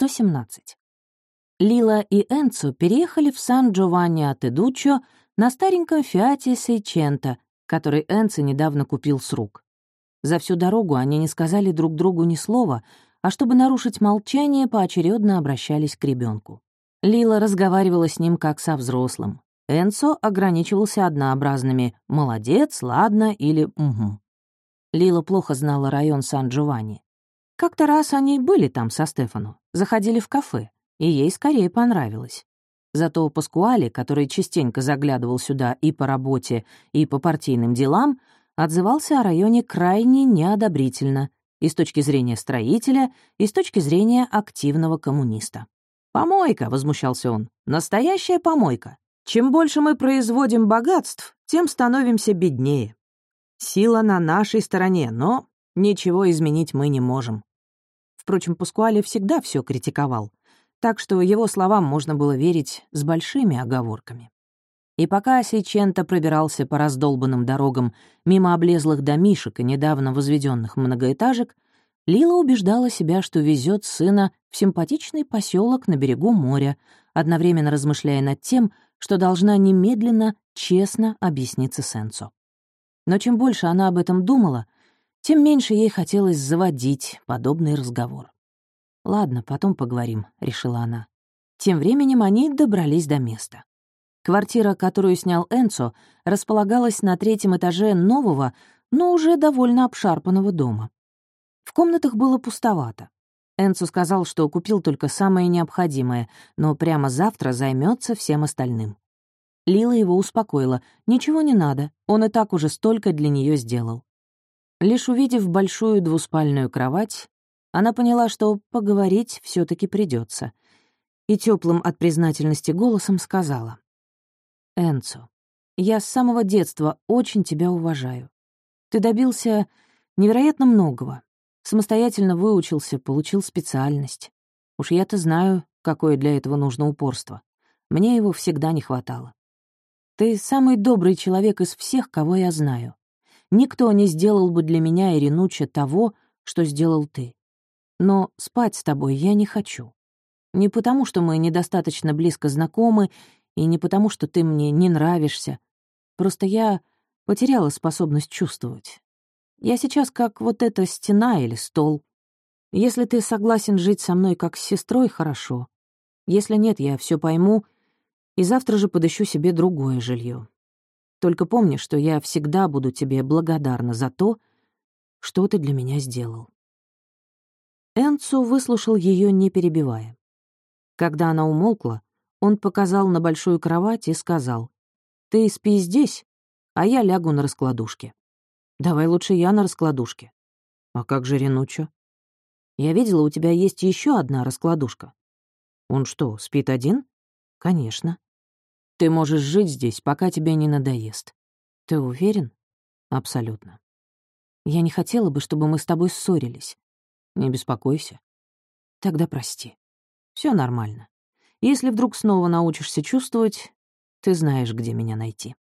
117. Лила и Энцо переехали в Сан-Джованни-Атедуччо на стареньком Фиате Сейченто, который Энцо недавно купил с рук. За всю дорогу они не сказали друг другу ни слова, а чтобы нарушить молчание, поочередно обращались к ребенку. Лила разговаривала с ним как со взрослым. Энцо ограничивался однообразными «молодец», «ладно» или «угу». Лила плохо знала район Сан-Джованни. Как-то раз они были там со Стефану, заходили в кафе, и ей скорее понравилось. Зато Паскуали, который частенько заглядывал сюда и по работе, и по партийным делам, отзывался о районе крайне неодобрительно и с точки зрения строителя, и с точки зрения активного коммуниста. «Помойка», — возмущался он, — «настоящая помойка. Чем больше мы производим богатств, тем становимся беднее. Сила на нашей стороне, но ничего изменить мы не можем. Впрочем, Паскуале всегда все критиковал, так что его словам можно было верить с большими оговорками. И пока Сейченто пробирался по раздолбанным дорогам мимо облезлых домишек и недавно возведенных многоэтажек, Лила убеждала себя, что везет сына в симпатичный поселок на берегу моря, одновременно размышляя над тем, что должна немедленно, честно объясниться Сенцо. Но чем больше она об этом думала, тем меньше ей хотелось заводить подобный разговор. «Ладно, потом поговорим», — решила она. Тем временем они добрались до места. Квартира, которую снял Энцо, располагалась на третьем этаже нового, но уже довольно обшарпанного дома. В комнатах было пустовато. Энцо сказал, что купил только самое необходимое, но прямо завтра займется всем остальным. Лила его успокоила. Ничего не надо, он и так уже столько для нее сделал. Лишь увидев большую двуспальную кровать, она поняла, что поговорить все таки придется, и теплым от признательности голосом сказала. «Энцо, я с самого детства очень тебя уважаю. Ты добился невероятно многого. Самостоятельно выучился, получил специальность. Уж я-то знаю, какое для этого нужно упорство. Мне его всегда не хватало. Ты самый добрый человек из всех, кого я знаю. Никто не сделал бы для меня, Иринуча, того, что сделал ты. Но спать с тобой я не хочу. Не потому, что мы недостаточно близко знакомы, и не потому, что ты мне не нравишься. Просто я потеряла способность чувствовать. Я сейчас как вот эта стена или стол. Если ты согласен жить со мной как с сестрой, хорошо. Если нет, я все пойму, и завтра же подыщу себе другое жилье. Только помни, что я всегда буду тебе благодарна за то, что ты для меня сделал». Энцо выслушал ее, не перебивая. Когда она умолкла, он показал на большую кровать и сказал, «Ты спи здесь, а я лягу на раскладушке. Давай лучше я на раскладушке». «А как же Ренучо?» «Я видела, у тебя есть еще одна раскладушка». «Он что, спит один?» «Конечно». Ты можешь жить здесь, пока тебе не надоест. Ты уверен? Абсолютно. Я не хотела бы, чтобы мы с тобой ссорились. Не беспокойся. Тогда прости. Все нормально. Если вдруг снова научишься чувствовать, ты знаешь, где меня найти.